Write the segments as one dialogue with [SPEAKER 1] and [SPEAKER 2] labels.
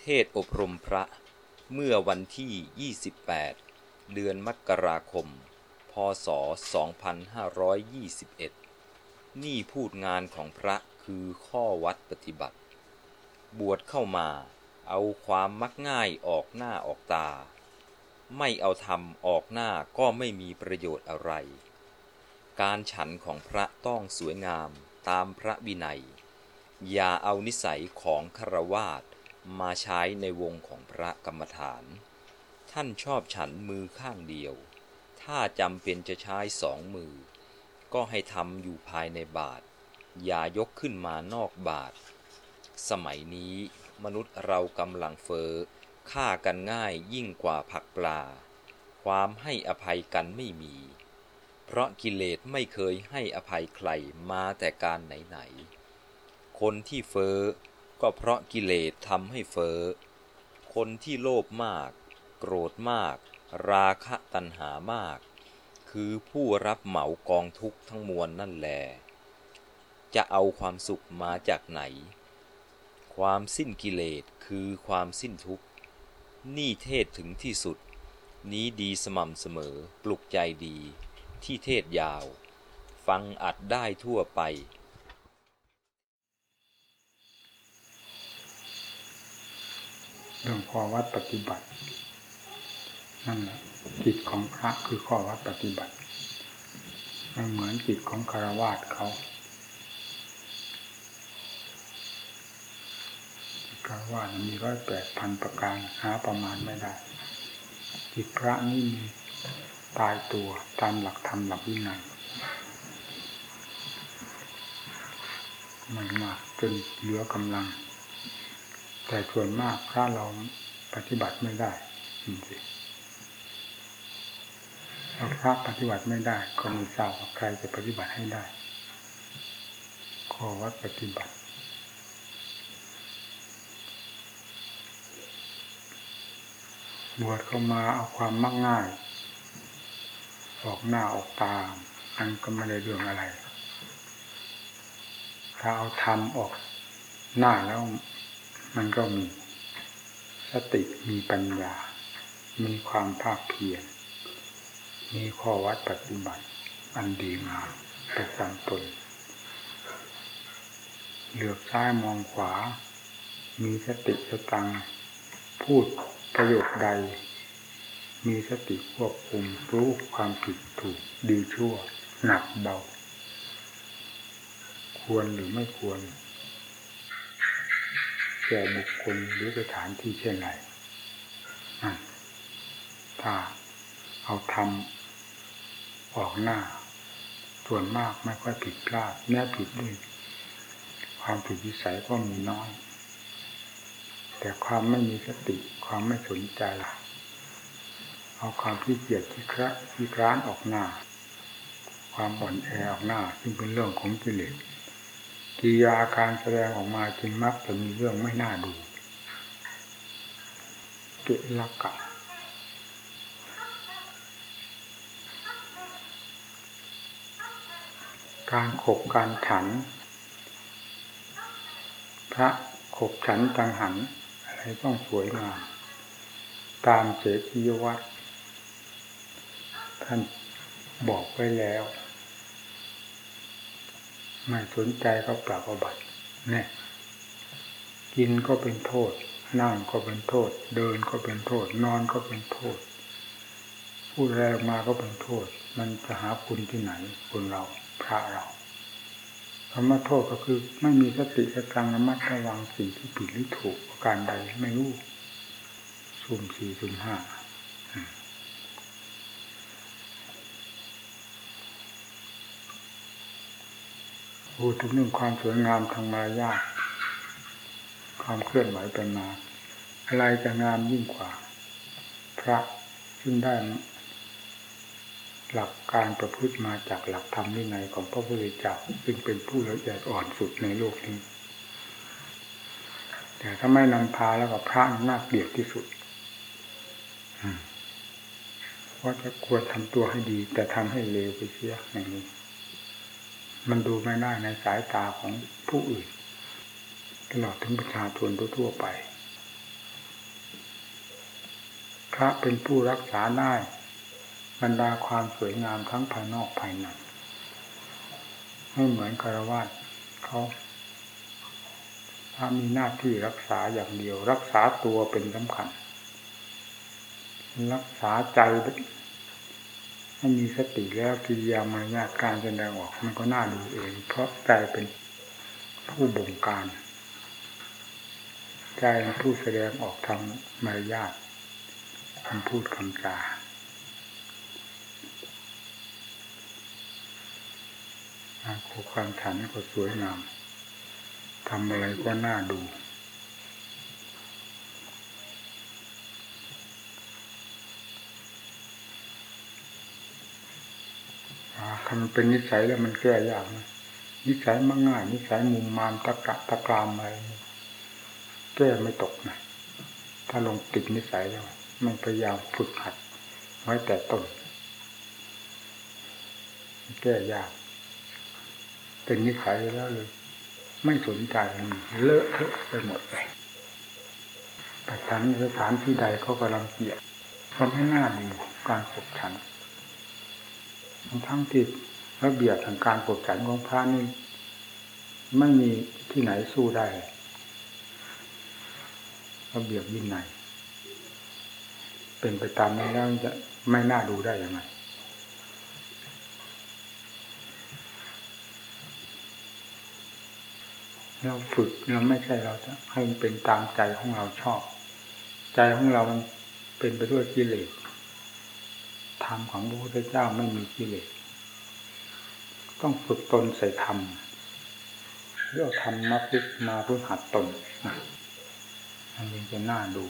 [SPEAKER 1] เทศอบรมพระ เมื่อวันที่ 28 เดือนมกราคม พศ 2521 นี่พูดงานของพระคือข้อวัดปฏิบัติ บวชเข้ามา เอาความมักง่ายออกหน้าออกตา ไม่เอาธรรมออกหน้าก็ไม่มีประโยชน์อะไร การฉันของพระต้องสวยงามตามพระวินัย อย่าเอานิสัยของคารวาส มาใช้ในวงของพระกรรมฐาน ท่านชอบฉันมือข้างเดียว ถ้าจำเป็นจะใช้สองมือ ก็ให้ทำอยู่ภายในบาท อย่ายกขึ้นมานอกบาท สมัยนี้มนุษย์เรากำลังเฟอ้อฆ่ากันง่ายยิ่งกว่าผักปลา ความให้อภัยกันไม่มี เพราะกิเลสไม่เคยให้อภัยใครมาแต่การไหนๆ คนที่เฟอ้อ ก็เพราะกิเลสทำให้เฟอ้อ คนที่โลภมาก โกรธมาก ราคะตัณหามาก คือผู้รับเหมากองทุกข์ทั้งมวลนั่นแลจะเอาความสุขมาจากไหน ความสิ้นกิเลสคือความสิ้นทุกข์ นี่เทศถึงที่สุด นี้ดีสม่ำเสมอ ปลุกใจดี ที่เทศยาว ฟังอัดได้ทั่วไป
[SPEAKER 2] รื่องข้อวัดปฏิบัติ นั่นแหละจิตของพระคือข้อวัดปฏิบัติมันเหมือนจิตของคารวาสเขาคารวาสมีร้อยแปดพันประการหาประมาณไม่ได้จิตพระนี่มีตายตัวตามหลักธรรมหลักวินัยมันมากจนเหลือกำลัง แต่ส่วนมากถ้าเราปฏิบัติไม่ได้จริงๆเราพระปฏิบัติไม่ได้ ก็มีทราวใครจะปฏิบัติให้ได้ขอวัดปฏิบัติบวชเข้ามาเอาความมักง่าย ออกหน้าออกตาอันก็ไม่ได้เรื่องอะไร ถ้าเอาทำออกหน้าแล้ว มันก็มี สติมีปัญญา มีความภาคเพียรมีข้อวัดปฏิบัติ อันดีงามประจำตน เหลือบซ้ายมองขวา มีสติสตัง พูดประโยคใด มีสติควบคุมรู้ความผิดถูกดีชั่ว หนักเบา ควรหรือไม่ควร แก่บุคคลหรือสถานที่เช่นไรถ้าเอาทำออกหน้า ส่วนมากไม่ค่อยผิดพลาดแม้ผิดด้วย ความผิดวิสัยก็มีน้อย แต่ความไม่มีสติความไม่สนใจเอาความขี้เกียจที่คระที่ร้านออกหน้า ความอ่อนแอออกหน้า ซึ่งเป็นเรื่องของกิเลส กิยาการแสดงออกมาจึงมักจะมีเรื่องไม่น่าดู เกลักกะการขบการฉัน พระขบฉันตังหัน อะไรต้องสวยงามตามเจติยวัตรท่านบอกไว้แล้ว ไม่สนใจก็ปรับอบัติเนี่ยกินก็เป็นโทษ นั่งก็เป็นโทษ เดินก็เป็นโทษ นอนก็เป็นโทษ พูดแรงมาก็เป็นโทษ มันจะหาคุณที่ไหนคนเราพระเราคำว่าโทษก็คือไม่มีสติสตังระมัดระวังสิ่งที่ผิดหรือถูกการใดไม่รู้สุ่มสี่สุ่มห้า พูดถึงเรื่องความสวยงามทางมารยาทความเคลื่อนไหวเป็นมา อะไรจะงามยิ่งกว่า พระซึ่งได้หลักการประพฤติมาจากหลักธรรมวินัยของพระพุทธเจ้าซึ่งเป็นผู้ละเอียดอ่อนสุดในโลกนี้ แต่ถ้าไม่นำพาแล้วก็พระน่าเกลียดที่สุดว่าะจะควรทำตัวให้ดี แต่ทำให้เลวไปเสียอย่างนี้ มันดูไม่ได้ในสายตาของผู้อื่น ตลอดถึงประชาชนทั่วไป พระเป็นผู้รักษาได้บรรดาความสวยงามทั้งภายนอกภายในไม่เหมือนคารวะเขาถ้ามีหน้าที่รักษาอย่างเดียว รักษาตัวเป็นสำคัญ รักษาใจ ให้มีสติแล้วกิริยามารยาการแสดงออกมันก็น่าดูเอง เพราะใจเป็นผู้บงการ ใจเป็นผู้แสดงออกทางมารยาทคำพูดคำจาความฉันก็สวยงามทำอะไรก็น่าดู ถ้ามันเป็นนิสัยแล้วมันแก้ยากนะนิสัยมัง่าย นิสัยมุมมามตะกะตะกรามอะไรแก้ไม่ตกนะถ้าลงติดนิสัยแล้ว มันพยายามฝึกหัดไว้แต่ต้นแก้ยาก เป็นนิสัยแล้วเลย ไม่สนใจเลอะเทอะไปหมดเลยแต่ฉันสถานที่ใดเขากำลังเกียดเขาไม่น่าดูการฝึกฉัน ทั้งที่ระเบียบทางการปกฉันของพระนี่ไม่มีที่ไหนสู้ได้ระเบียบวินัยเป็นไปตามนั้นแล้วจะไม่น่าดูได้ยังไงเราฝึกเราไม่ใช่เราจะให้มันเป็นตามใจของเราชอบ ใจของเรามันเป็นไปด้วยกิเลส ธรรมของพระพุทธเจ้าไม่มีกิเลสต้องฝึกตนใส่ธรรมเรื่องธรรมมาฝึกมาพื้นหัดตนอันนี้จะน่าดู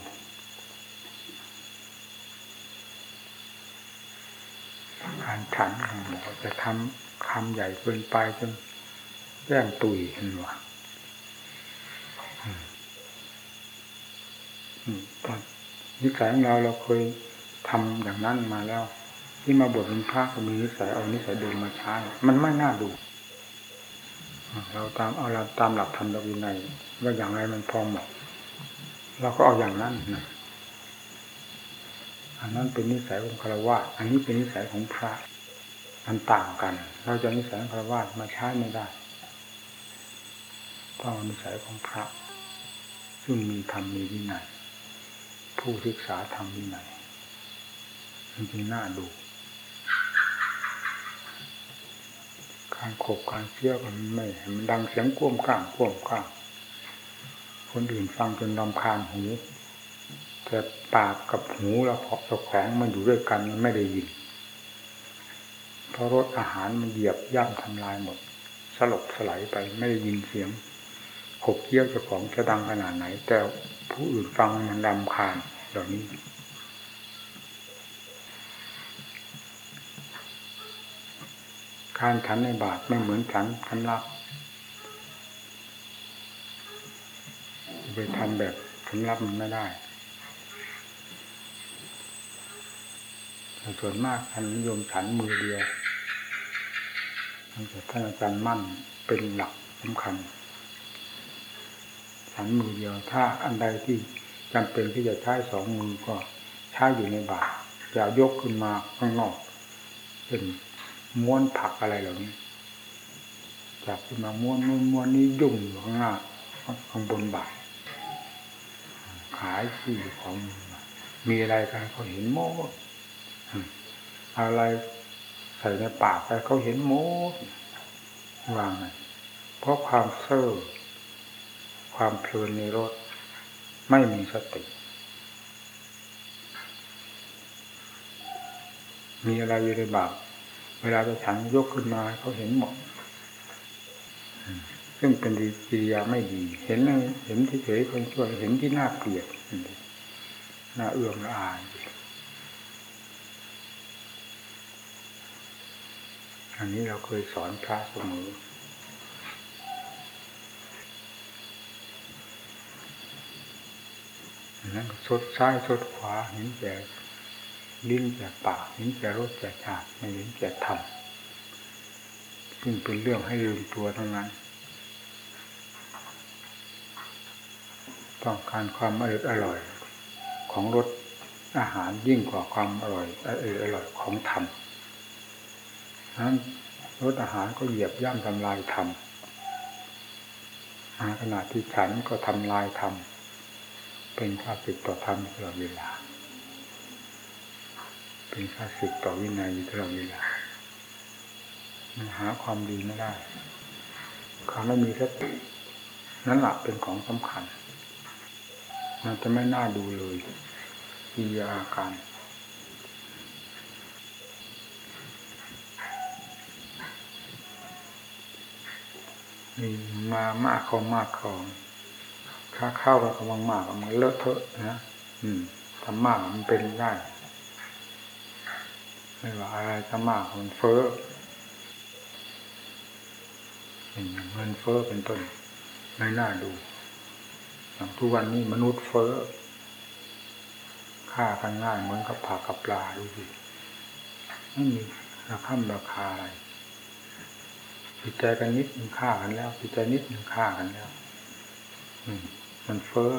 [SPEAKER 2] การฉันของหมอจะทำคำใหญ่เกินไปจนแย่งตุยเห็นว่าตอนิสัยของเราเราเคยทำอย่างนั้นมาแล้ว ที่มาบวชเป็นพระก็มีนิสัยเอานิสัยเดิมมาใช้ มันไม่น่าดู เราตามเอาเราตามหลักธรรมวินัยว่าอย่างไรมันพอเหมาะเราก็เอาอย่างนั้นนะอันนั้นเป็นนิสัยของคารวะอันนี้เป็นนิสัยของพระมันต่างกัน เราจะนิสัยของคารวะมาใช้ไม่ได้ต้องนิสัยของพระ ซึ่งมีธรรมมีวินัยผู้ศึกษาธรรมวินัยมันจึงน่าดู การขบการเชี่ยวมันไม่มันดังเสียงก้มก้างก้มก้างคนอื่นฟังจนลำคาญหูแต่ปากกับหูเราเพาะเราแขวงมันอยู่ด้วยกันมันไม่ได้ยินเพราะรสอาหารมันเหยียบย่ำทำลายหมด สลบสลายไปไม่ได้ยินเสียงขบเคี้ยวเจ้าของจะดังขนาดไหน แต่ผู้อื่นฟังมันลำคาญเหล่านี้ การฉันในบาทไม่เหมือนฉันคันรับไปทำแบบฉันรับมันไม่ได้ส่วนมากท่านนิยมฉันมือเดียวตั้งแต่ท่านอาจารย์มั่นเป็นหลักสำคัญ ฉันมือเดียว ถ้าอันใดที่จำเป็นที่จะใช้สองมือก็ใช้อยู่ในบาตรอย่ายกขึ้นมาข้างนอกเป็น ม้วนผักอะไรเหล่านี้จับขึ้นมาม้วนม้วนม้วนนี้ยุ่งอยู่ข้างหน้าข้างบนบ่าตรขายที่ของมีอะไรกันเขาเห็นโมดอะไรใส่ในปากไปเขาเห็นโมวางไงเพราะความเซ่อความเพลินในรถไม่มีสติ มีอะไรอยู่ในบาป เวลาจะฉันยกขึ้นมาเขาเห็นหมด ซึ่งเป็นกิริยาไม่ดี เห็นเห็นที่เฉยคนช่วยเห็นที่น่าเกลียดน่าเอื้อมละอายอันนี้เราเคยสอนพระเสมอนั้นสดซ้ายสดขวาเห็นแก่ ลิ้นแก่ปากเห็นแก่รสแก่ชาติไม่เห็นแก่ธรรมซึ่งเป็นเรื่องให้ลืมตัวทั้งนั้น ต้องการความอร่อยอร่อยของรสอาหารยิ่งกว่าความอร่อยอร่อยของธรรมนั้นรสอาหารก็เหยียบย่ำทำลายธรรมขณะที่ฉันก็ทำลายธรรมเป็นข้าศึกต่อธรรมตลอดเวลา เป็นข้าศึกต่อวินัยตลอดเวลาหาความดีไม่ได้เขาไม่มีสตินั่นแหละเป็นของสำคัญ มันจะไม่น่าดูเลยอีอาการนี่มามากเขามากของถ้าเข้ากับกำลังมากมันเลอะเทอะนะ อืมทำมากมันเป็นได้ ไม่ว่าอะไรจะมากมันเฟ้อเงินเฟ้อเป็นต้นไม่น่าดูอย่างทุกวันนี้มนุษย์เฟ้อฆ่ากันง่ายเหมือนกับผักกับปลาดูสิไม่มีราคาราคาอะไรจิตใจกันนิดมันฆ่ากันแล้วจิตใจนิดมันฆ่ากันแล้ว อืม มันเฟ้อ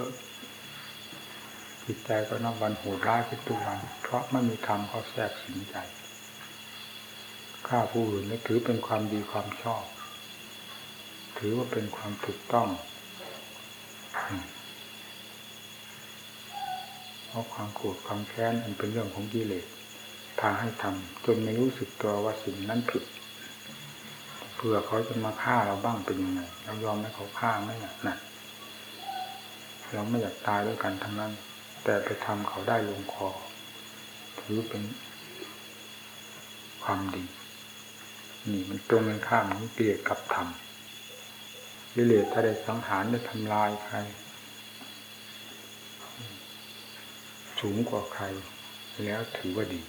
[SPEAKER 2] จิตใจก็นับวันโหดร้ายขึ้นทุกวัน เพราะไม่มีธรรมเขาแทรกสิงใจฆ่าผู้อื่นนี่ถือเป็นความดีความชอบ ถือว่าเป็นความถูกต้องเพราะความโกรธความแค้นมันเป็นเรื่องของกิเลสพาให้ทำจนไม่รู้สึกตัวว่าสิ่งนั้นผิดเผื่อเขาจะมาฆ่าเราบ้างเป็นยังไงเรายอมให้เขาฆ่าไหมน่ะนะเราไม่อยากตายด้วยกันทั้งนั้น แต่ไปทำเขาได้ลงคอถือเป็นความดี นี่มันตรงกันข้ามมันเกลียดกับธรรมวิเลศถ้าได้สังหารได้ทำลายใคร สูงกว่าใคร แล้วถือว่าดี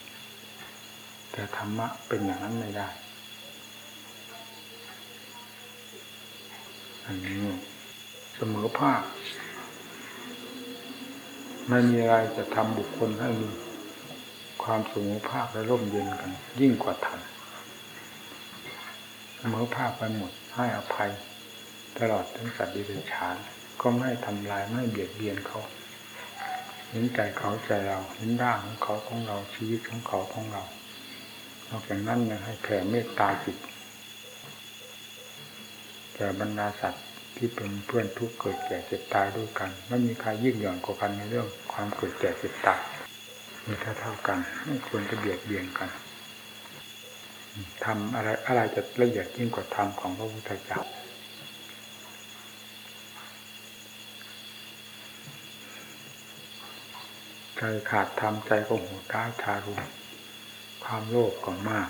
[SPEAKER 2] แต่ธรรมะเป็นอย่างนั้นไม่ได้ อันนี้เสมอภาค ไม่มีอะไรจะทำบุคคลให้มีความสมภาคและร่มเย็นกัน ยิ่งกว่าธรรมเสมอภาคไปหมดให้อภัย ตลอดทั้งสัตว์ดิบฉานก็ไม่ทำลายไม่เบียดเบียนเขาเห็นใจเขาใจเราเห็นร่างของเขาของเราชีวิตของเขาของเรานอกจากนั้นยังให้แผ่เมตตาจิตแก่บรรดาสัตว์ ที่เป็นเพื่อนทุกเกิดแก่เจ็บตายด้วยกันไม่มีใครยิ่งหย่อนกว่ากันในเรื่อง ความเกิดแก่เจ็บตายมีเท่าเท่ากันไม่ควรจะเบียดเบียนกันทำอะไรอะไรจะละเอียดยิ่งกว่าธรรมของพระพุทธเจ้าใจขาดธรรมใจก็โหดร้ายทารุณความโลภก็มาก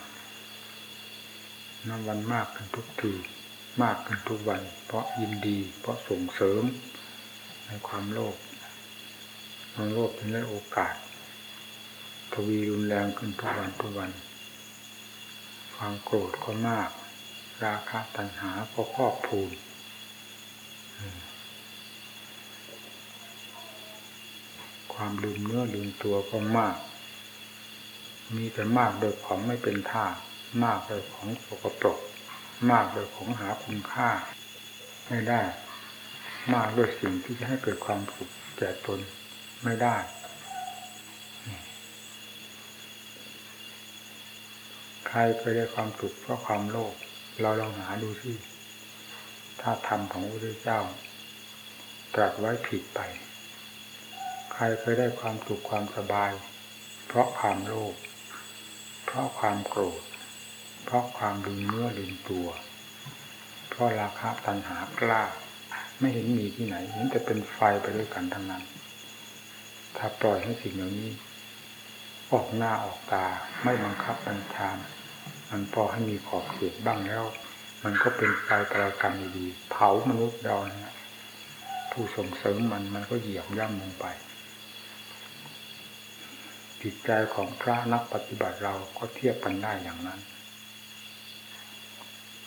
[SPEAKER 2] น้ำวันมากกันทุกที มากขึ้นทุกวัน เพราะยินดี เพราะส่งเสริมในความโลภความโลภถึงได้โอกาสทวีรุนแรงขึ้นทุกวันทุกวัน ความโกรธก็มาก ราคะตัณหาก็ครอบพูนความลืมเนื้อลืมตัวก็มาก มีแต่มากโดยของไม่เป็นท่ามากโดยของสกปรก มากโดยของหาคุณค่าไม่ได้ มากด้วยสิ่งที่จะให้เกิดความสุขแก่ตนไม่ได้ใครเคยได้ความสุขเพราะความโลภเราลองหาดูสิถ้าธรรมของพระพุทธเจ้า ตรัสไว้ผิดไป ใครเคยได้ความสุขความสบาย เพราะความโลภเพราะความโกรธ เพราะความลืมเนื้อลืมตัว เพราะราคะตัณหากล้า ไม่เห็นมีที่ไหนเห็นแต่เป็นไฟไปด้วยกันทั้งนั้น ถ้าปล่อยให้สิ่งเหล่านี้ ออกหน้าออกตาไม่บังคับบัญชามันพอให้มีขอบเขตบ้างแล้ว มันก็เป็นไฟประกันดีๆเผามนุษย์เราเนี่ยผู้ส่งเสริมมันมันก็เหยียบย่ำลงไปจิตใจของพระนักปฏิบัติเราก็เทียบกันได้อย่างนั้น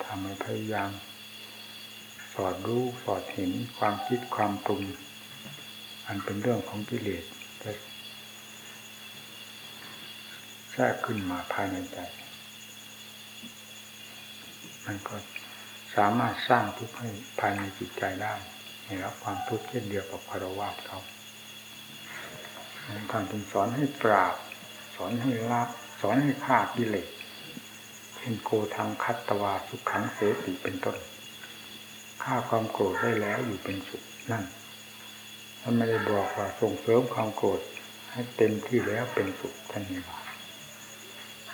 [SPEAKER 2] ทำให้พยายาม สอดรู้สอดเห็นความคิดความปรุง อันเป็นเรื่องของกิเลสจะแทรกขึ้นมาภายในใจ มันก็สามารถสร้างทุกข์ให้ภายในจิตใจได้ให้รับความทุกข์เช่นเดียวกับคารวะเขาท่านจึงสอนให้ปราบ สอนให้ละสอนให้ฆ่ากิเลส ช่นโกทางคัตตวาสุขังเสติเป็นต้นฆ่าความโกรธได้แล้วอยู่เป็นสุขนั่นท่านไม่ได้บอกว่าส่งเสริมความโกรธให้เต็มที่แล้วเป็นสุขท่านนี่ว่า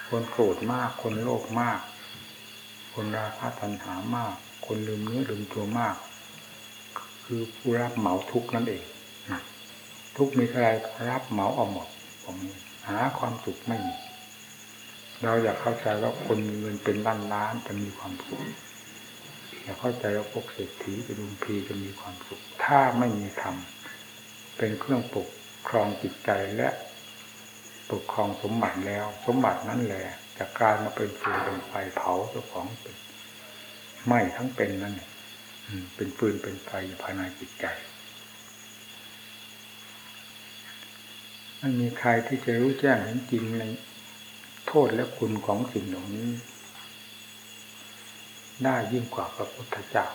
[SPEAKER 2] คนโกรธมากคนโลภมาก คนราคะตัณหามาก คนลืมเนื้อลืมตัวมาก คือผู้รับเหมาทุกนั่นเองทุกมีอะไรรับเหมาเอาหมดผมหาความสุขไม่มี เราอยากเข้าใจว่าคนมีเงินเป็นล้านล้านจะมีความสุขอยากเข้าใจว่าพวกเศรษฐีเป็นลุงพีจะมีความสุข ถ้าไม่มีธรรมเป็นเครื่องปกครองจิตใจและปกครองสมบัติแล้ว สมบัตินั้นแหละจะกลายมาเป็นฟืนเป็นไฟเผาเจ้าของเป็นไหม้ทั้งเป็นนั่นเป็นปืนเป็นไฟภายในจิตใจไม่มีใครที่จะรู้แจ้งเห็นจริงใน ทษและคุณของสิ่งเหล่านี้ ได้ยิ่งกว่าพระพุทธเจ้า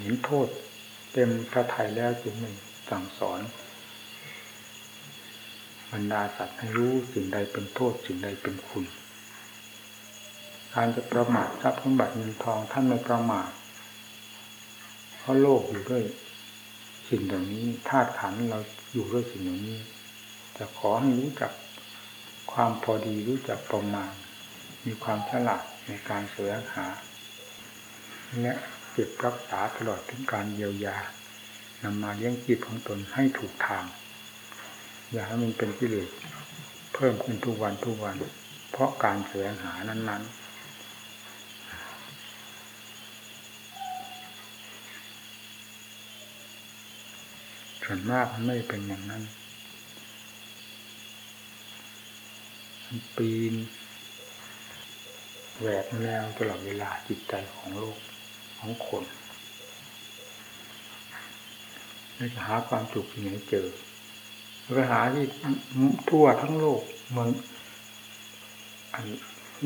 [SPEAKER 2] เห็นโทษเต็มพระทัยแล้วจึงไม่สั่งสอนบรรดาสัตว์ให้รู้สิ่งใดเป็นโทษสิ่งใดเป็นคุณ การจะประมาททรัพย์สมบัติเงินทองท่านไม่ประมาทเพราะโลกอยู่ด้วยสิ่งเหล่านี้ธาตุขันเราอยู่ด้วยสิ่งเหล่านี้จะขอให้รู้จัก ความพอดีรู้จักประมาณ มีความฉลาดในการเสวงหาและเก็บรักษาตลอดถึงการเยียวยานำมาเลี้ยงจิตของตนให้ถูกทาง อย่าให้มันเป็นกิเลสเพิ่มขึ้นทุกวันทุกวัน เพราะการแสวงหานั้น ๆส่วนมากมันไม่เป็นอย่างนั้นมัน ปีนแหวกแนวตลอดเวลาจิตใจของโลกของคนไม่จะหาความสุขที่ไหนเจอไปหาที่ทั่วทั้งโลกเมืองอัน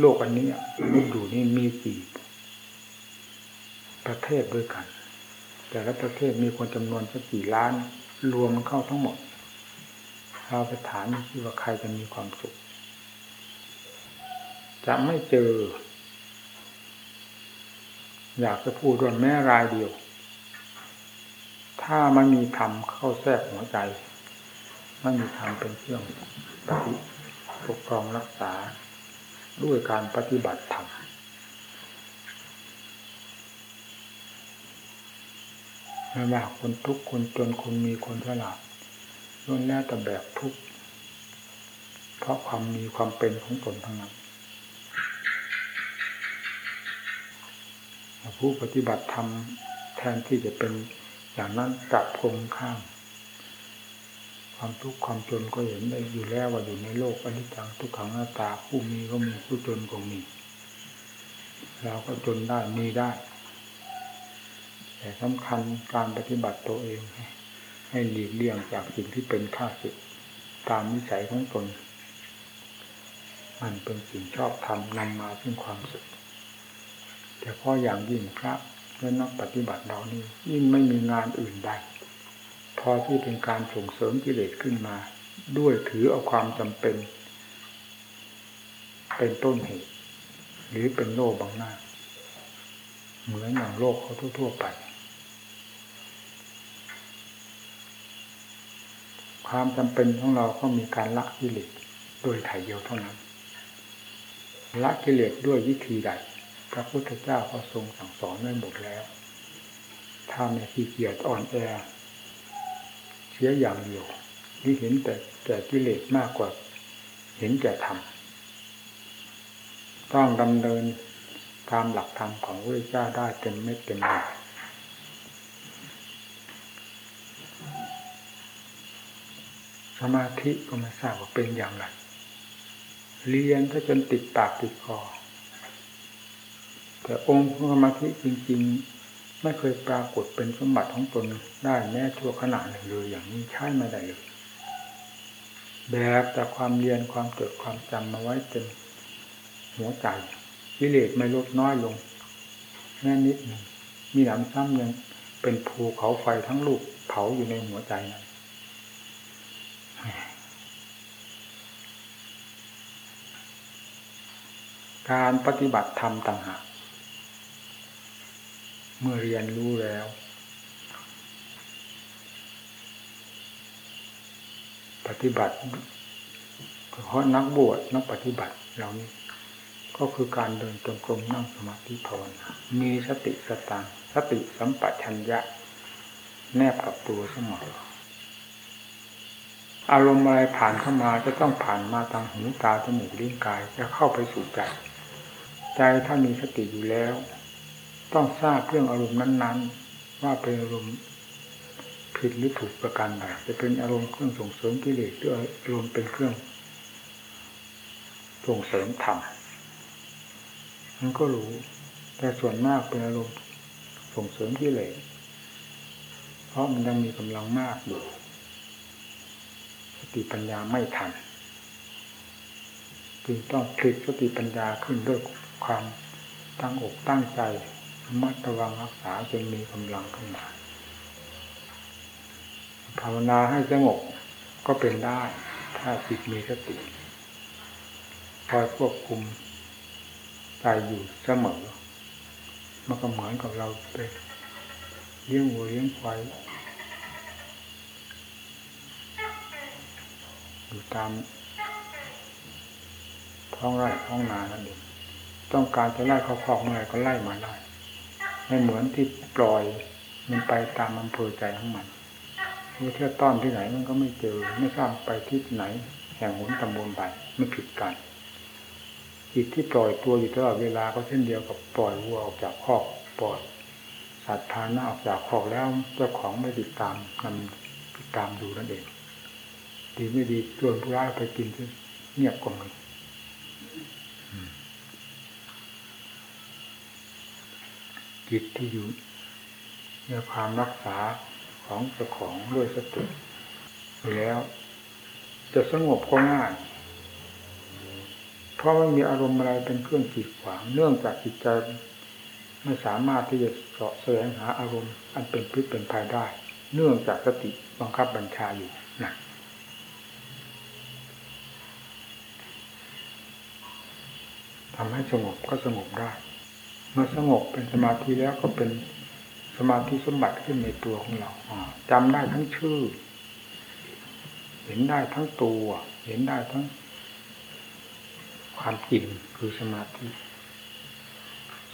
[SPEAKER 2] โลกอันนี้มันอยู่นี่มีกี่ประเทศด้วยกัน แต่ละประเทศมีคนจำนวนสักกี่ล้านรวมมันเข้าทั้งหมดเราไปถามที่ว่าใครจะมีความสุข จะไม่เจอ อยากจะพูดว่าแม้รายเดียว ถ้ามันมีธรรมเข้าแทรกหัวใจไม่มีธรรมเป็นเครื่องปฏิปกครองรักษาด้วยการปฏิบัติธรรมไม่ว่าคนทุกคนจนคนมีคนฉลาดล้วนแล้วแต่แบบทุกข์เพราะความมีความเป็นของตนทั้งนั้น ผู้ปฏิบัติธรรมแทนที่จะเป็นอย่างนั้นกลับคงข้ามความทุกข์ความจนก็เห็นได้อยู่แล้วว่าอยู่ในโลกอนิจจังทุกขังหน้าตาผู้มีก็มีผู้จนก็มีเราก็จนได้มีได้ แต่สำคัญการปฏิบัติตัวเองให้หลีกเลี่ยงจากสิ่งที่เป็นข้าศึกตามนิสัยของตน มันเป็นสิ่งชอบทำนำมาซึ่งความสุข แต่พออย่างยิ่งพระและนักปฏิบัติเรานี่ยิ่งไม่มีงานอื่นใดพอที่เป็นการส่งเสริมกิเลสขึ้นมา ด้วยถือเอาความจำเป็น เป็นต้นเหตุ หรือเป็นโลกบางหน้า เหมือนอย่างโลกเขาทั่ว ๆ ไป ความจำเป็นของเราก็มีการละกิเลสโดยถ่ายเดียวเท่านั้น ละกิเลสด้วยวิธีใด พระพุทธเจ้าก็ทรงสั่งสอนไว้หมดแล้วถ้าไม่ขี้เกียจอ่อนแอเสียอย่างเดียวที่เห็นแต่แต่กิเลสมากกว่า เห็นแก่ธรรมต้องดำเนินตามหลักธรรมของพระเจ้าได้เต็มเม็ดเต็มหน่วยสมาธิก็ไม่ทราบว่าเป็นอย่างไร เรียนถ้าจนติดปากติดคอ แต่องค์สมาธิจริง ๆ ไม่เคยปรากฏเป็นสมบัติของตนได้แม้ทั่วขณะหนึ่งเลยอย่างนี้ใช่ไม่ได้เลยแบบแต่ความเรียนความเกิดความจำมาไว้เต็มหัวใจวิเลศไม่ลดน้อยลงแค่นิดหนึ่งมีหนำซ้ำยังเป็นภูเขาไฟทั้งลูกเผาอยู่ในหัวใจนการปฏิบัติธรรมต่างหาก เมื่อเรียนรู้แล้ว ปฏิบัติเพราะนักบวชนักปฏิบัติเหล่านี้ก็คือการเดินจงกรมนั่งสมาธิภาวนา มีสติสตังสติสัมปชัญญะ แนบกับตัวเสมออารมณ์อะไรผ่านเข้ามาจะต้องผ่านมาทางหูตาจมูกลิ้นกายจะเข้าไปสู่ใจ ใจถ้ามีสติอยู่แล้ว ต้องทราบเรื่องอารมณ์นั้นๆ ว่าเป็นอารมณ์ผิดหรือถูกประการใดจะเป็นอารมณ์เครื่องส่งเสริมกิเลสหรืออารมณ์เป็นเครื่อง ส่งเสริมธรรมมันก็รู้ แต่ส่วนมากเป็นอารมณ์ส่งเสริมกิเลสเพราะมันยังมีกำลังมากอยู่สติปัญญาไม่ทันจึงต้องคลิกสติปัญญาขึ้นด้วยความตั้งอกตั้งใจ มัดระวังรักษาจนมีกำลังขึ้นมาภาวนาให้สงบก็เป็นได้ ถ้าจิตมีสติคอยควบคุมใจอยู่เสมอมันก็เหมือนกับเราไปเลี้ยงวัวเลี้ยงควายอยู่ตามท้องไร่ท้องนานั่นเองต้องการจะไล่เขาคอกเมื่อไรก็ไล่มาได้ ไม่เหมือนที่ปล่อย มันไปตามอำเภอใจของมันเมื่อเที่ยวต้อนที่ไหนมันก็ไม่เจอ ไม่ทราบไปที่ไหน แห่งหนตำบลใดไม่ผิดกันจิตที่ปล่อยตัวอยู่ตลอดเวลาก็เช่นเดียวกับปล่อยวัวออกจากคอกปล่อยสัตว์พาหน้าออกจากคอกแล้วเจ้าของไม่ติดตามนำติดตามดูนั่นเองดีไม่ดีชวนผู้ร้ายไปกินเงียบกว่ามัน จิตที่อยู่ในความรักษาของเจ้าของด้วยสติแล้ว จะสงบก็ง่ายเพราะไม่มีอารมณ์อะไรเป็นเครื่องกีดขวาง เนื่องจากจิตใจไม่สามารถที่จะเสาะแสวงหาอารมณ์ อันเป็นพิษเป็นภัยได้ เนื่องจากสติบังคับบัญชาอยู่นะทำให้สงบก็สงบได้ มื่อสงบเป็นสมาธิแล้วก็เป็นสมาธิสมบัติขึ้นในตัวของเราจำได้ทั้งชื่อ เห็นได้ทั้งตัว เห็นได้ทั้ง ความจริงคือสมาธิ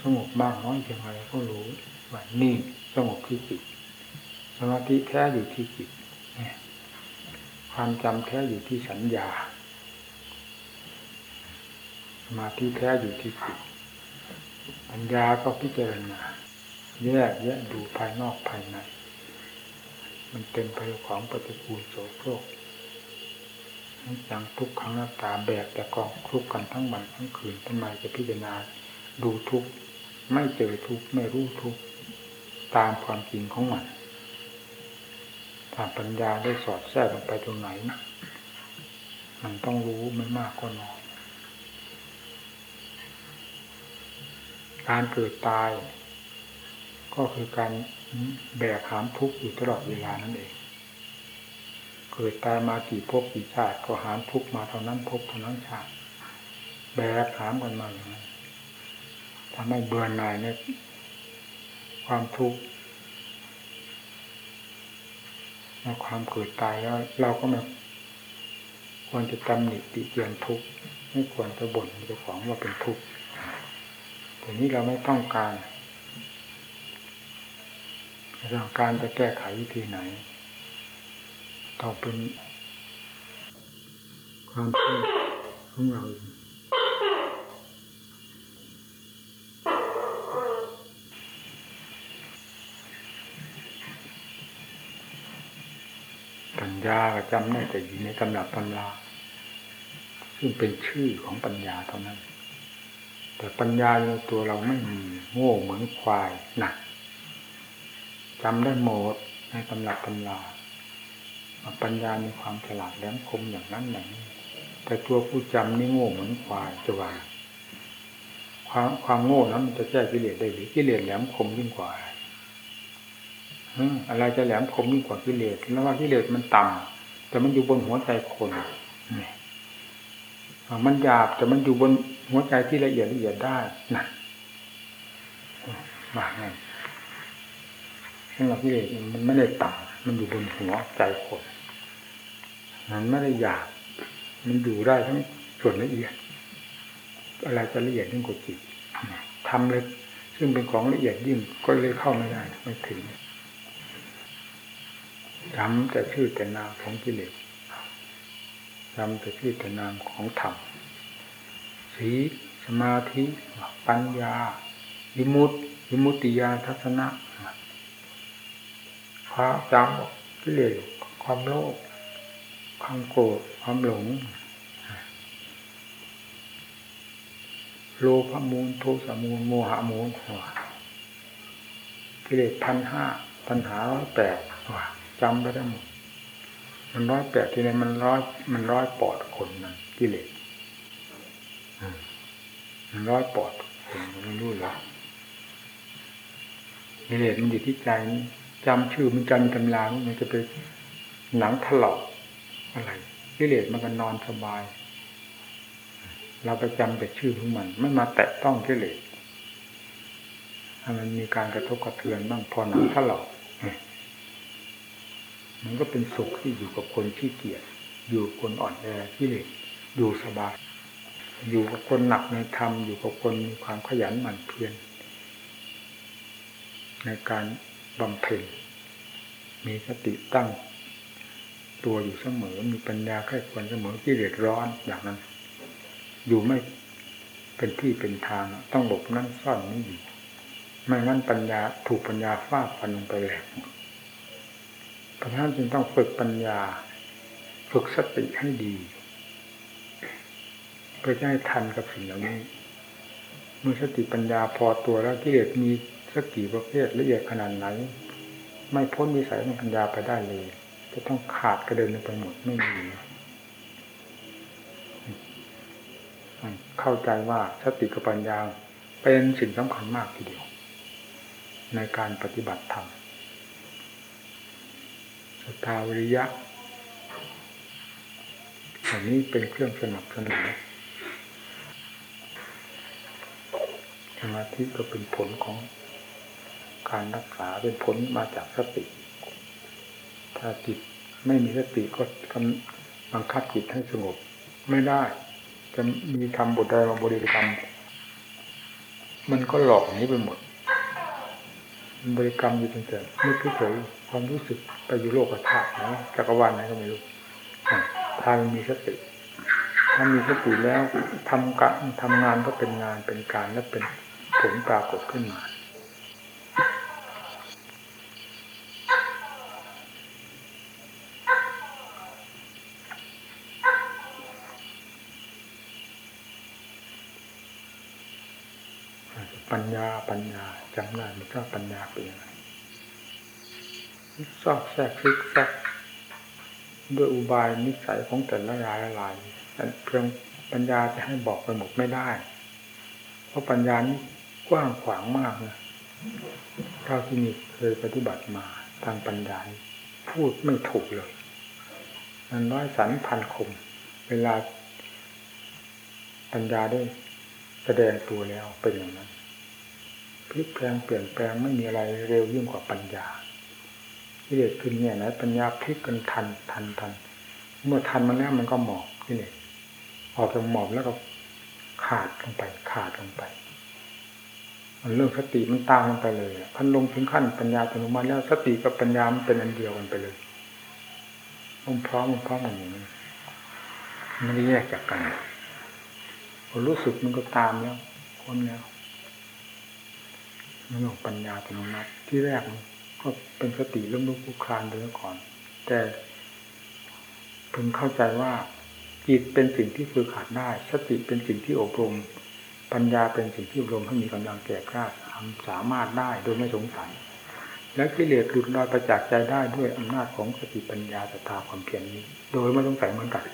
[SPEAKER 2] สงบบ้างน้อยเพียงไรก็รู้ว่านี่สงบที่จิตสมาธิแท้อยู่ที่จิตความจำแท้อยู่ที่สัญญาสมาธิแท้อยู่ที่จิต ปัญญาก็พิจารณาแยกแยะดูภายนอกภายใน มันเต็มไปด้วยของปฏิกูลโสโครกอย่างทุกครั้งหน้าตาแบกแต่กองคลุกกันทั้งวันทั้งคืนทำไมจะพิจารณาดูทุกไม่เจอทุกไม่รู้ทุกตามความจริงของมันถ้าปัญญาได้สอดแทรกลงไปตรงไหน มันต้องรู้ไม่มากก็น้อย การเกิดตาย ก็คือการแบกหามทุกข์อยู่ตลอดเวลานั่นเอง เกิดตายมากี่ภพกี่ชาติก็หามทุกข์มาเท่านั้นภพเท่านั้นชาติ แบกหามกันมาอย่างนั้นทำให้เบื่อหน่ายในความทุกข์ในความเกิดตายแล้วเราก็ไม่ควรจะตำหนิติเตียนทุกข์ไม่ควรจะบ่นเจ้าของว่าเป็นทุกข์ แต่นี้เราไม่ต้องการเรื่องการจะแก้ไขวิธีไหนต่อเป็นความเชื่อของเราปัญญาก็จำได้แต่อยู่ในตำรับตำราซึ่งเป็นชื่อของปัญญาเท่านั้น แต่ปัญญาในตัวเราไม่มีโง่เหมือนควายหนักจำได้หมดในตำรับตำราปัญญามีความฉลาดแหลมคมอย่างนั้นอย่างนี้แต่ตัวผู้จำนี่โง่เหมือนควายจะว่าความความโง่นั้นมันจะแก้กิเลสได้หรือกิเลสแหลมคมยิ่งกว่าอะไรจะแหลมคมยิ่งกว่ากิเลสแล้วว่ากิเลสมันต่ำแต่แต่มันอยู่บนหัวใจคนมันหยาบแต่มันอยู่บน หัวใจที่ละเอียดละเอียดได้นะว่าไงสำหรับกิเลสมันไม่ได้ต่ำมันอยู่บนหัวใจคนมันไม่ได้หยาบมันอยู่ได้ทั้งส่วนละเอียด อะไรจะละเอียดยิ่งกว่าจิตทำเลยซึ่งเป็นของละเอียดยิ่งก็เลยเข้าไม่ได้ไม่ถึงจำแต่ชื่อแต่นามของกิเลสจำแต่ชื่อแต่นามของธรรม สีสมาธิ ปัญญา วิมุตติมุตติญาทัศนะพระจำกิเลสความโลภความโกรธความหลง โลภมูลโทสะมูลโมหะมูลกิเลสพันห้าปัญหาร้อยแปดจำไปได้หมดมันร้อยแปดทีนี้มันร้อยมันร้อยปอดคนนั่นกิเลส ร้อยปอดคนไม่รู้หรอกกิเลสมันอยู่ที่ใจจำชื่อมันจำตำรามันจะไปหนังถลอกอะไรกิเลสมันก็นอนสบาย เราไปจำแต่ชื่อของมันไม่มาแตะต้องกิเลสถ้ามันมีการกระทบกระเทือนบ้างพอหนังถลอกมันก็เป็นสุขที่อยู่กับคนที่เกียจอยู่คนอ่อนแอกิเลสอยู่สบาย อยู่กับคนหนักในธรรมอยู่กับคนมีความขยันหมั่นเพียรในการบำเพ็ญมีสติตั้งตัวอยู่เสมอ มีปัญญาใกล้ควรเสมอกิเลสร้อนอย่างนั้น อยู่ไม่เป็นที่เป็นทางต้องหลบนั่นซ่อนนี่อยู่ไม่งั้นปัญญาถูกปัญญาฟาดฟันลงไปแหลกเพราะฉะนั้นจึงต้องฝึกปัญญา ฝึกสติให้ดี พื่อจะให้ทันกับสิ่งเหล่านี้ เมื่อสติปัญญาพอตัวแล้วกิเลสมีสักกี่ประเภทละเอียดขนาดไหน ไม่พ้นวิสัยของปัญญาไปได้เลย จะต้องขาดกระเด็นไปหมดไม่มีเข้าใจว่าสติกับปัญญาเป็นสิ่งสำคัญมากทีเดียว ในการปฏิบัติธรรมสตาวิริยะอันนี้เป็นเครื่องสนับสนุน มาธิก็เป็นผลของการรักษาเป็นผลมาจากสติ ถ้าจิตไม่มีสติก็บังคับจิตให้สงบไม่ได้ จะมีทำบทใดมาบริกรรม มันก็หลอกนี้ไปหมดบริกรรมอยู่เฉยๆนึกเฉยความรู้สึกไปอยู่โลกธาตุนะจักรวาลไหนก็ไม่รู้ถ้ามีสติ ถ้ามีสติแล้วทำกะทำงานก็เป็นงานเป็นการและเป็น ลปรากฏขึ้นมาปัญญาปัญญาจำได้มันก็ปัญญาเป็นยังไงซอกแซกซึกแซกด้วยอุบายนิสัยของแต่ละรายละลายเพียงปัญญาจะให้บอกไปหมดไม่ได้ เพราะปัญญานี้ กว้างขวางมากนะเท่าที่มีเคยปฏิบัติมาทางปัญญาพูดไม่ถูกเลย มันร้อยสันพันคม เวลาปัญญาได้แสดงตัวแล้วเป็นอย่างนั้นพลิกแปลงเปลี่ยนแปลงไม่มีอะไรเร็วยิ่งกว่าปัญญากิเลสขึ้นเนี่ยนะปัญญาพลิกกันทันทันทัน เมื่อทันมันแล้วมันก็หมอบกิเลสออกจากหมอบแล้วก็ขาดลงไป ขาดลงไป เรื่องสติมันตามลงไปเลยพันลงถึงขั้นปัญญาอัตโนมัติแล้วสติกับปัญญามันเป็นอันเดียวกันไปเลยมันพร้อมมันพร้อมอย่างนี้ไม่ได้แยกจากกันพอรู้สึกมันก็ตามแล้วพ้นแล้วมันของปัญญาอัตโนมัติที่แรกก็เป็นสติล้มลุกคลุกคลานไปแล้วก่อน แต่พึงเข้าใจว่าจิตเป็นสิ่งที่ฝึกขาดได้ สติเป็นสิ่งที่อบรม ปัญญาเป็นสิ่งที่อบรมให้มีกำลังแก่กล้าสามารถได้โดยไม่สงสัย และกิเลสหลุดลอยประจักษ์ใจได้ด้วยอำนาจของสติปัญญาศรัทธาความเพียรนี้ โดยไม่สงสัยเหมือนกัน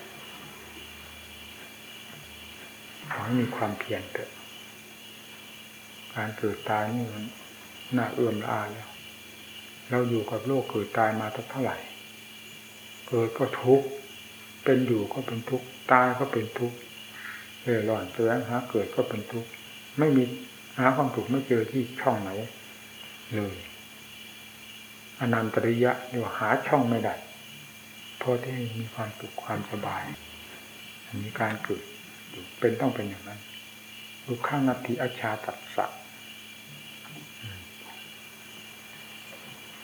[SPEAKER 2] ขอให้มีความเพียรเกิดการเกิดตายนี่มันน่าเอื้อมละอาแล้ว เราอยู่กับโลกเกิดตายมาตั้งเท่าไหร่ เกิดก็ทุกข์ เป็นอยู่ก็เป็นทุกข์ ตายก็เป็นทุกข์ เออหล่อนแสวงหาเกิดก็เป็นทุกข์ไม่มีหาความถูกไม่เจอที่ช่องไหนเลยอนันตริยะเรียกว่าหาช่องไม่ได้เพราะที่มีความสุขความสบายมีการเกิดเป็นต้องเป็นอย่างนั้นรูข้างนาทีอาชาตัดสัก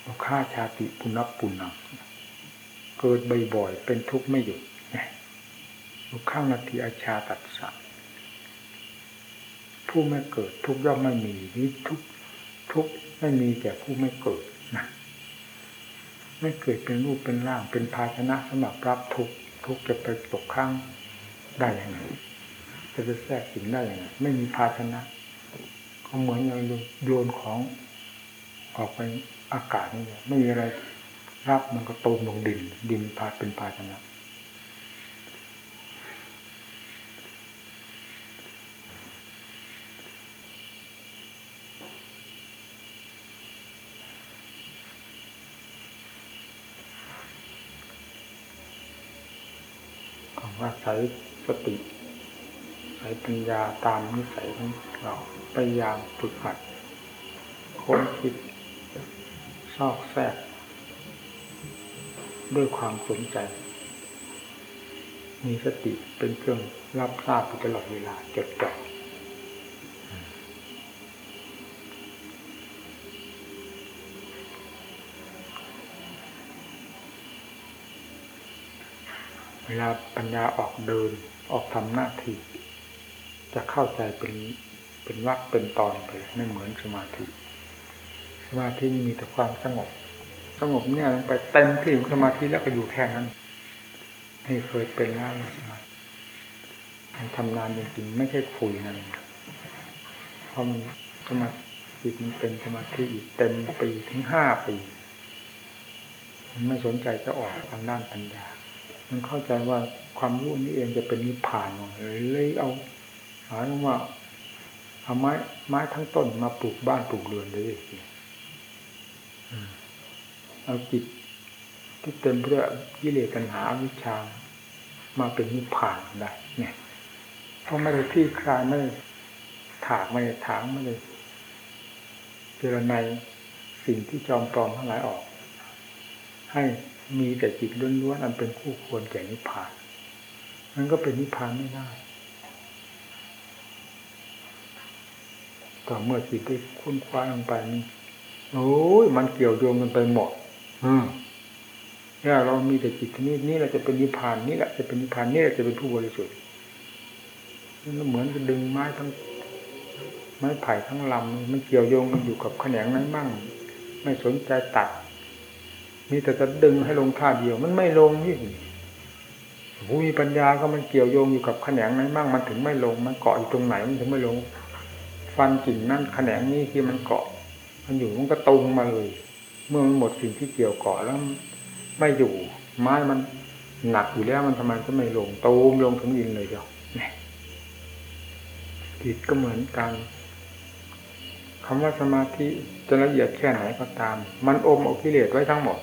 [SPEAKER 2] รูข้าชาติปุณปุณังเกิดบ่อยๆเป็นทุกข์ไม่หยุด รูข้างนาทีอาชาตัดสักผู้ไม่เกิด ทุกย่อมไม่มีนี่ทุกทุกไม่มีแต่ผู้ไม่เกิดนะไม่เกิดเป็นรูปเป็นร่างเป็นภาชนะสำหรับรับทุกทุกจะไปตกข้างได้ยังไงจะไปแทรกสิงได้ยังไงไม่มีภาชนะก็เหมือนเราโยนของออกไปอากาศนี่ไม่มีอะไรรับมันก็ตมลงดิน ดินพาเป็นภาชนะ อาศัยสติใช้ปัญญาตามนิสัยของเราพยายามฝึกหัดค้นคิดซอกแทรกด้วยความสนใจ มีสติเป็นเครื่องรับทราบตลอดเวลาจดจ่อ ลาปัญญาออกเดินออกทำหน้าที่ จะเข้าใจเป็นเป็นวักเป็นตอนไปไม่เหมือนสมาธิ สมาธิมีแต่ความสงบ สงบเนี่ยลงไปเต็มที่ของสมาธิแล้วก็อยู่แค่นั้นให้เคยเป็นแล้วสมาธิทำงานจริงๆไม่ใช่คุยนั่นเพราะมันสมาธิมันเป็นสมาธิอีกเต็มปีถึงห้าปี มันไม่สนใจจะออกทางด้านปัญญา มันเข้าใจว่าความรู้นี้เองจะเป็นนิพพานเลยเลยเอาหาว่าเอาไม้ไม้ทั้งต้นมาปลูกบ้านปลูกเรือนเลยเอาจิตที่เต็มเพื่อยิเลตัณหาวิชามาเป็นนิพพานได้ เนี่ยเพราะไม่ได้ที่คลายไม่ได้ถากไม่ได้ถางไม่ได้เจรในสิ่งที่จอมปลอมทั้งหลายออก ให้ มีแต่จิตล้วนๆอันเป็นคู่ควรแก่นิพพานมันก็เป็นนิพพานไม่ได้ต่อเมื่อจิตได้คุ้นคว้าลงไปนี่โอ้ยมันเกี่ยวโยงกันไปหมดอืมเนี่ยเรามีแต่จิตนี้นี่เราจะเป็นนิพพานนี่แหละจะเป็นนิพพานนี่แหละจะเป็นผู้บริสุทธิ์มันเหมือนจะดึงไม้ทั้งไม้ไผ่ทั้งลำมันเกี่ยวโยงกันอยู่กับแขนงนั้นมั่ง ไม่สนใจตัด มีแต่จะดึงให้ลงท่าเดียว มันไม่ลงนี่ผู้มีปัญญาก็มันเกี่ยวโยงอยู่กับแขนงนั้นมั่งมันถึงไม่ลง มันเกาะอยู่ตรงไหนมันถึงไม่ลง ฟันกิ่งนั่นแขนงนี้ที่มันเกาะ มันอยู่มันก็ตรงมาเลย เมื่อมันหมดสิ่งที่เกี่ยวเกาะแล้วไม่อยู่ ไม้มันหนักอยู่แล้วมันทำไมจะไม่ลงตูมลงถึงดินเลยเดียวจิตก็เหมือนกันคำว่าสมาธิจะละเอียดแค่ไหนก็ตาม มันอมอกิเลสไว้ทั้งหมด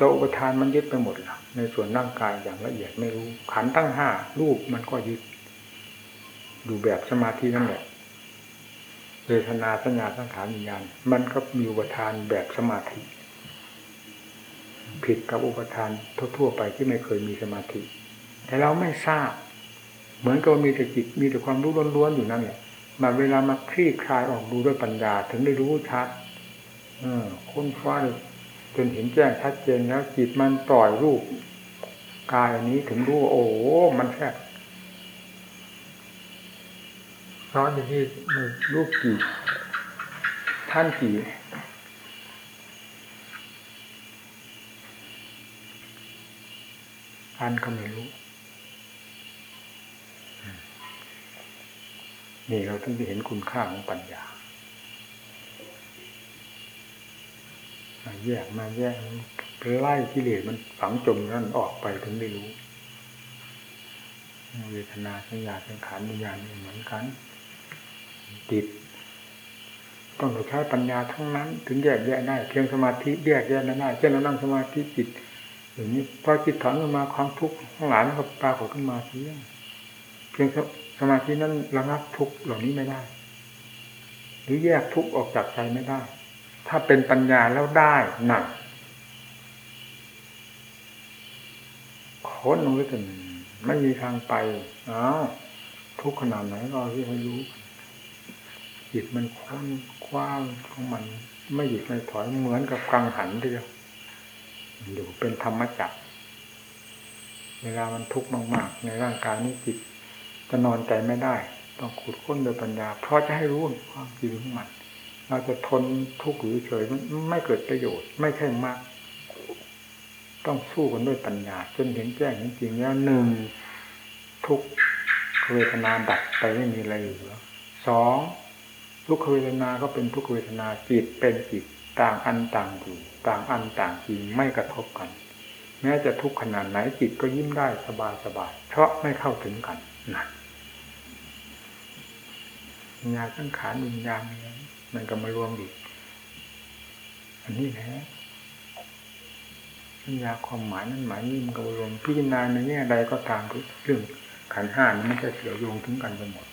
[SPEAKER 2] ตัวอุปทานมันยึดไปหมดและในส่วนร่างกายอย่างละเอียดไม่รู้ ขันตั้งห้ารูปมันก็ยึดดูแบบสมาธินั่นแหละเวทนาสัญญาสังขารวิญญาณมันก็มีอุปทานแบบสมาธิ ผิดกับอุปทานทั่วๆไปที่ไม่เคยมีสมาธิ แต่เราไม่ทราบ เหมือนกับมีแต่จิตมีแต่ความรู้ล้วนๆอยู่นั่นแหละมาเวลามาคลี่คลายออกดูด้วยปัญญา ถึงได้รู้ชัดออค้นคว้า จนเห็นแจ้งชัดเจนแล้วจิตมันปล่อยรูปกายอันนี้ถึงรู้โอ้มันแค่ร้อนอย่างนี้รูปกี่ท่านกี่อันก็ไม่รู้นี่เราต้องได้เห็นคุณค่าของปัญญามา แยกมาแยกไล่กิเลสมันฝังจมนั่นออกไปถึงได้รู้เวทนาสัญญาสังขารวิญญาณเหมือนกัน ติด ต้องใช้ปัญญาทั้งนั้น ถึงแยกแยะได้เพียงสมาธิแยกแยะไม่ได้เช่นเรานั่งสมาธิจิตอย่างนี้พอจิตถอนออกมาความทุกข์ทั้งหลายมันก็ปรากฏขึ้นมาเพียงเพียงสมาธินั้นระงับทุกข์เหล่านี้ไม่ได้ หรือแยกทุกข์ออกจากใจไม่ได้ ถ้าเป็นปัญญาแล้วได้หนักค้นลงไปถึงไม่มีทางไปอ้าวทุกขนาดไหนก็ที่เขารู้จิตมันคว้างคว้างของมัน ไม่หยุดไม่ถอยเหมือนกับกังหันเดียวอยู่เป็นธรรมจักรเวลามันทุกข์มากๆ ในร่างกายนี้จิตจะนอนใจไม่ได้ ต้องขุดค้นโดยปัญญา เพราะจะให้รู้ความจริงของมัน เราจะทนทุกข์หรือเฉยไม่เกิดประโยชน์ ไม่ใช่มาก ต้องสู้กันด้วยปัญญา จนเห็นแจ้งจริงๆแล้วหนึ่งทุกเวทนาดับไปไม่มีอะไรเหลือสองทุกเวทนาก็เป็นทุกเวทนาจิตเป็นจิตต่างอันต่างอยู่ต่างอันต่างจริงไม่กระทบกัน แม้จะทุกขนาดไหนจิตก็ยิ้มได้สบายสบายเพราะไม่เข้าถึงกันนะวิญญาณสังขารวิญญาณ มันก็มารวมอีก อันนี้แหละสัญญาความหมายนั้นหมายนี้มันก็รวมพิจารณาในแง่ใดก็ตามเรื่องขันห้านี้ม่ใช่เสียโยงถึงกันไปหมด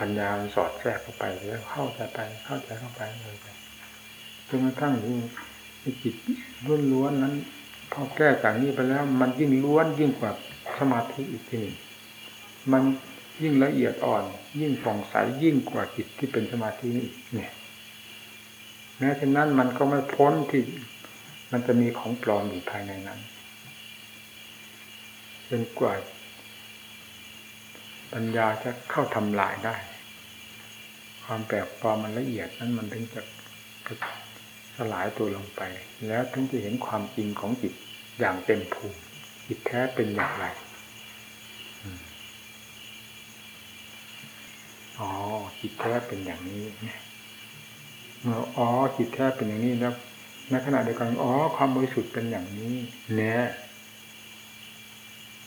[SPEAKER 2] ปัญญาสอดแทรกเข้าไปแล้วเข้าใจไปเข้าใจเข้าไปเลยไปจนกระทั่งที่จิตล้วนๆนั้น พอแก้จากนี้ไปแล้ว มันยิ่งล้วนยิ่งกว่าสมาธิอีกทีหนึ่งมัน ยิ่งละเอียดอ่อน ยิ่งผ่องใสยิ่งกว่าจิตที่เป็นสมาธินี่เนี่ยแม้ฉะนั้นมันก็ไม่พ้นที่มันจะมีของปลอมอยู่ภายในนั้นจนกว่าปัญญาจะเข้าทำลายได้ ความแปลกปลอมมันละเอียดนั้นมันถึงจะสลายตัวลงไป แล้วถึงจะเห็นความจริงของจิตอย่างเต็มภูมิจิตแท้เป็นอย่างไร อ๋อจิตแท้เป็นอย่างนี้เนี่ยเมื่ออ๋อจิตแท้เป็นอย่างนี้แล้วในขณะเดียวกันอ๋อความบริสุทธิ์เป็นอย่างนี้เนี่ย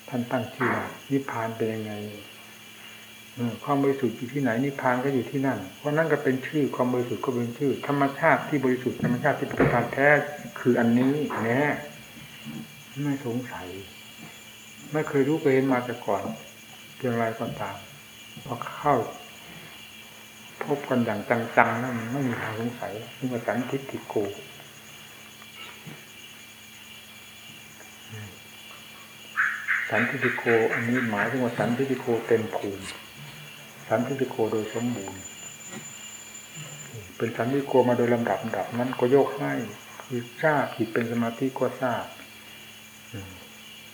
[SPEAKER 2] ท่านตั้งชื่อนิพพานเป็นยังไงความบริสุทธิ์อยู่ที่ไหนนิพพานก็อยู่ที่นั่น เพราะนั่นก็เป็นชื่อความบริสุทธิ์ก็เป็นชื่อ ธรรมชาติที่บริสุทธิ์ธรรมชาติที่เป็นธานแท้คืออันนี้แน่ไม่สงสัย ไม่เคยรู้เคยเห็นมาแต่ก่อนเพียงไรก็ตามพอเข้า พบกันอย่างจังๆนั่นไม่มีทางสงสัยนี่ว่าสันทิฏฐิโกสันทิฏฐิโก อันนี้หมายถึงว่าสันทิฏฐิโกเต็มภูมิสันทิฏฐิโกโดยสมบูรณ์เป็นสันทิฏฐิโกมาโดยลำดับดับนั้นก็โยกให้คือทราบผิดเป็นสมาธิก็ทราบ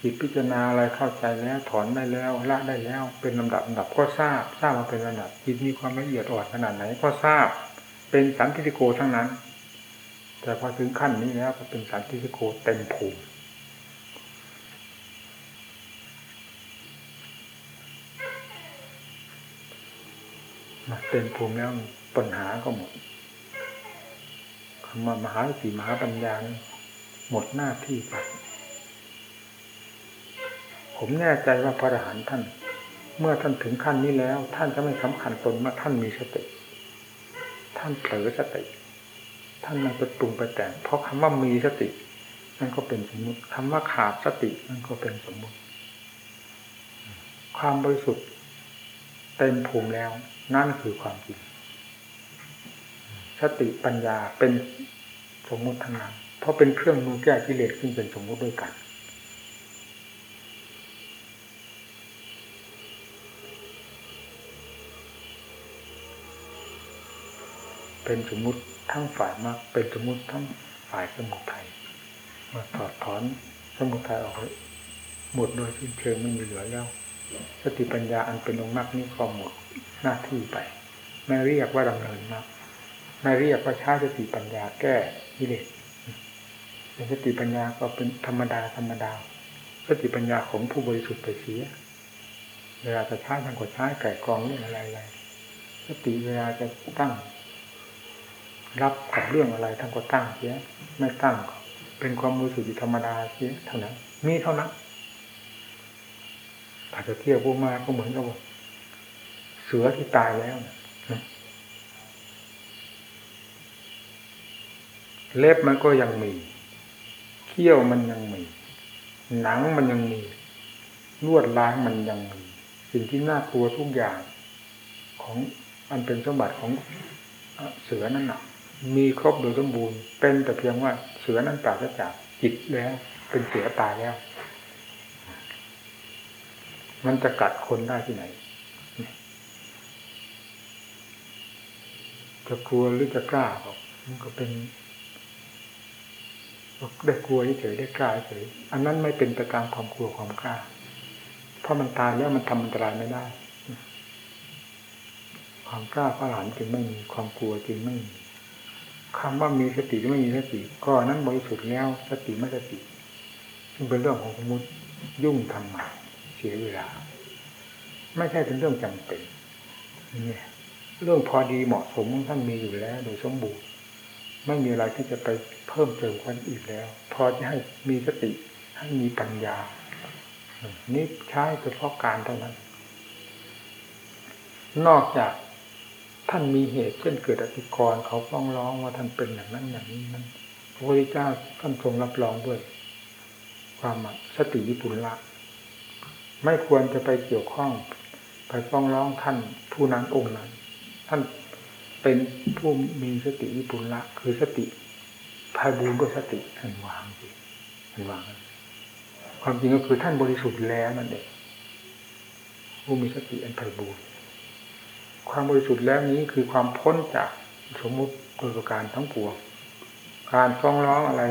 [SPEAKER 2] จิตพิจารณาอะไรเข้าใจแล้วถอนได้แล้วละได้แล้ว เป็นลำดับลำดับก็ทราบ ทราบมาเป็นระดับจิตมีความละเอียดอ่อนขนาดไหนก็ทราบ เป็นสันทิฏฐิโกทั้งนั้น แต่พอถึงขั้นนี้แล้วก็เป็นสันทิฏฐิโกเต็มภูมิเต็มภูมิแล้วปัญหาก็หมดคำว่ามหาสีมหาปัญญาหมดหน้าที่ไป ผมแน่ใจว่าพระอรหันต์ท่าน เมื่อท่านถึงขั้นนี้แล้ว ท่านจะไม่สำคัญตนว่าท่านมีสติ ท่านเผลอสติ ท่านไม่ไปปรุงไปแต่ง เพราะคำว่ามีสตินั่นก็เป็นสมมติคำว่าขาดสตินั่นก็เป็นสมมติ ความบริสุทธิ์เต็มภูมิแล้ว นั่นคือความจริงสติปัญญาเป็นสมมติทั้งนั้นเพราะเป็นเครื่องมือแก้กิเลสซึ่งเป็นสมมติด้วยกัน เป็นสมมุติทั้งฝ่ายมากเป็นสมมุติทั้งฝ่ายสมุทัยมาถอดถอนสมุทัยออกหมดโดยสิ้นเชิงไม่มีเหลือแล้ว สติปัญญาอันเป็นองค์มรรคนี้ก็หมดหน้าที่ไป ไม่เรียกว่าดำเนินมากไม่เรียกว่าใช้สติปัญญาแก้กิเลสสติปัญญาก็เป็นธรรมดาธรรมดา สติปัญญาของผู้บริสุทธิ์ไปเสียเวลาจะใช้ทางกดใช้ไก่กองเรื่องอะไรอะไรสติเวลาจะตั้ง รับกับเรื่องอะไรท่านก็ตั้งเสียไม่ตั้งเป็นความบริสุทธิ์ธรรมดาเสียเท่านั้นมีเท่านั้นอาจจะเที่ยวพวกมาก็เหมือนกับเสือที่ตายแล้วเล็บมันก็ยังมีเขี้ยวมันยังมีหนังมันยังมีลวดลายมันยังมีสิ่งที่น่ากลัวทุกอย่างของอันเป็นสมบัติของเสือนั่นน่ะ มีครบโดยสมบูรณ์ เป็นแต่เพียงว่าเสือนั้นปราศจากจิตแล้ว เป็นเสือตายแล้ว มันจะกัดคนได้ที่ไหน จะกลัวหรือจะกล้าบอกมันก็เป็นได้กลัวเฉยได้กล้าเฉยอันนั้นไม่เป็นไปตามความกลัวความกล้า เพราะมันตายแล้วมันทำอันตรายไม่ได้ ความกล้าพระหลานจึงไม่มีความกลัวจึงไม่มี คำว่ามีสติหรือไม่มีสติก็นั้นบริสุทธิ์แล้วสติไม่สติซึ่งเป็นเรื่องของสมมติยุ่งทำไมเสียเวลา ไม่ใช่เป็นเรื่องจำเป็นเนี่ยเรื่องพอดีเหมาะสมของท่านมีอยู่แล้ว โดยสมบูรณ์ ไม่มีอะไรที่จะไปเพิ่มเติมคนอีกแล้ว พอจะให้มีสติให้มีปัญญานี่ใช้เฉพาะการเท่านั้น นอกจาก ท่านมีเหตุเช่นเกิดอธิกรณ์เขาฟ้องร้องว่าท่านเป็นอย่างนั้นอย่างนี้นั้นพระพุทธเจ้าท่านทรงรับรองด้วย ความสติวิปุลละไม่ควรจะไปเกี่ยวข้อง ไปฟ้องร้องท่านผู้นั้นองค์นั้น ท่านเป็นผู้มีสติวิปุลละคือสติภายบูรณ์ด้วยสติท่านวางสิท่านวาง ความจริงก็คือท่านบริสุทธิ์แล้วนั่นเองผู้มีสติอันไพบูรณ์ ความบริสุทธิ์แล้วนี้คือความพ้นจากสมมุติโดยประการทั้งปวงการฟ้องร้องอะไร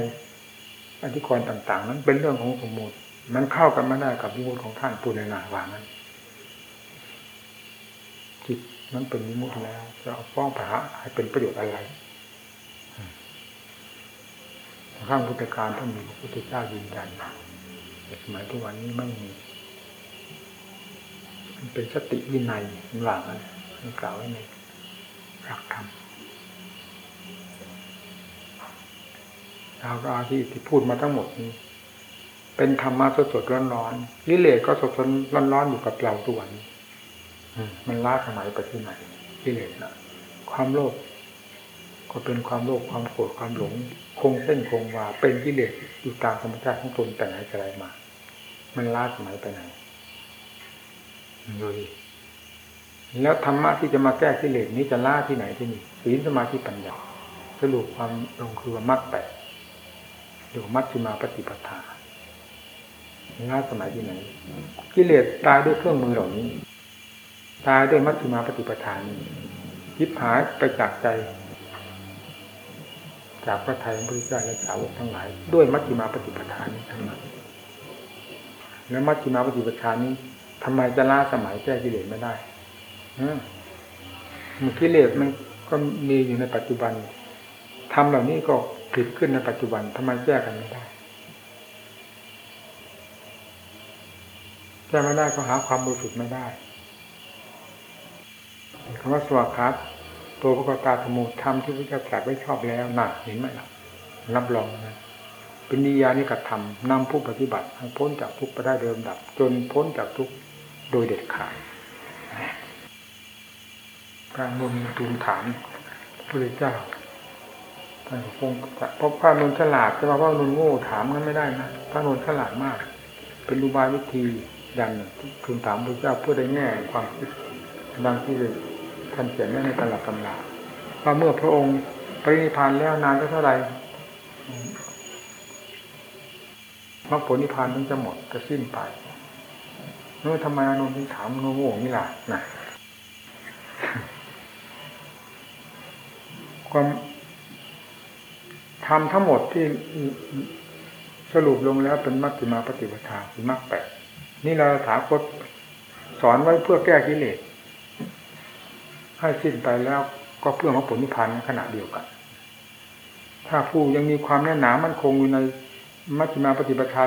[SPEAKER 2] อธิกรณ์ต่าง ๆ นั้นเป็นเรื่องของสมมติ มันเข้ากันไม่ได้กับวิมุตของท่านปูในงานวางนั้นจิตนั้นเป็นวิมุตแล้วจะเอาฟ้องพระให้เป็นประโยชน์อะไรข้างพุทธการท่านมีพระพุทธเจ้ายืนยันสมัยทุกวันนี้ไม่มีมันเป็นสติวินัยหลังนะ กล่าวไว้ในหลักธรรมเราก็อาที่ที่พูดมาทั้งหมดนี้ เป็นธรรมะสดสดร้อนร้อนลิเลสก็สดสดร้อนร้อนอยู่กับเราตัวนมันล้าสมัยไปที่ไหนลิเลสนะความโลภก็เป็นความโลภความโกรธความหลง คงเส้นคงวาเป็นกิเลสอยู่ตามธรรมชาติของตนแต่ไหนแต่ไรมา มันล้าสมัยไปไหนดูดิ แล้วธรรมะที่จะมาแก้กิเลสนี้จะล่าที่ไหนที่นี่ศีลสมาธิปัญญาสรุปความลงคือมัดแปดหรือมัดจิมาปฏิปทาล่าสมัยที่ไหน กิเลสตายด้วยเครื่องมือเหล่านี้ ตายด้วยมัชฌิมาปฏิปทานี้ยิบหายไปจากใจ จากพระไทยพระพุทธเจ้าและสาวกทั้งหลาย ด้วยมัชฌิมาปฏิปทานนี้ทั้งนั้นแล้วมัชฌิมาปฏิปทานนี้ทำไมจะล่าสมัยแก้กิเลสไม่ได้ มันกิเลสมันก็มีอยู่ในปัจจุบันทำเหล่านี้ก็ผิดขึ้นในปัจจุบันทำไมแก้กันไม่ได้แก้ไม่ได้ก็หาความบริสุทธิ์ไม่ได้คำว่าสวากขาตัวพระกตาธรรมธรรมที่พระเจ้าตรัสไว้ชอบแล้วหน่ะเห็นไหมล่ะรับรองนะเป็นนิยานิกธรรมนำผู้ปฏิบัติให้พ้นจากทุกข์ไปได้เดิมดับ จนพ้นจากทุกข์โดยเด็ดขาด การมุนตูนฐานพระเจ้าท่านคงจะเพราะพระนนฉลาดจะมาพระนนโง่ถามนั้นไม่ได้นะพระนนฉลาดมาก เป็นรูบายวิธีอย่างหนึ่งทูลถามพระเจ้าเพื่อได้แง่ความคิดดังที่ท่านเขียนไว้ในตำรับตำราว่าเมื่อพระองค์ปรินิพานแล้วนานเท่าไหร่มรรคผลนิพพานมันจะหมดจะสิ้นไปเมื่อทำไมอนุนถามโง่นี่ล่ะนะ ความทำทั้งหมดที่สรุปลงแล้วเป็นมัชฌิมาปฏิปทาคือมรรคแปดนี่เราถาคตสอนไว้เพื่อแก้กิเลสให้สิ้นไปแล้วก็เพื่อมรรคผลนิพพานขณะเดียวกัน ถ้าผู้ยังมีความแน่นหนามั่นคงอยู่ในมัชฌิมาปฏิปทา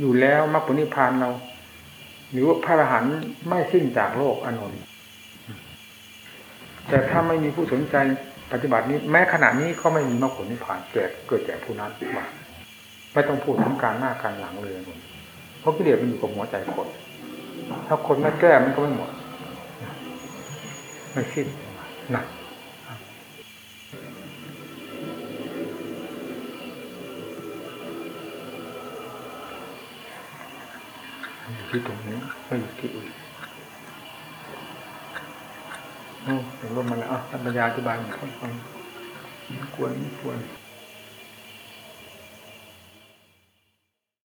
[SPEAKER 2] อยู่แล้วมรรคผลนิพพานเรา หรือว่าพระอรหันต์ไม่สิ้นจากโลกอนนท์แต่ถ้าไม่มีผู้สนใจ ปฏิบัตินี้แม้ขณะนี้ก็ไม่มีมรรคผลนิพพานเกิดเกิดแก่ผู้นั้นมาไม่ต้องพูดถึงการหน้าการหลังเลยผมเพราะกิเลสมันอยู่กับหัวใจคน ถ้าคนไม่แก้มันก็ไม่หมดไม่สิ้นนะอยู่ที่ตรงนี้ไม่อยู่ที่อื่น เดี๋ยวรวมาแล้วอะท่านปัญญาอธิบายให้ฟังไม่ควรไม่ควร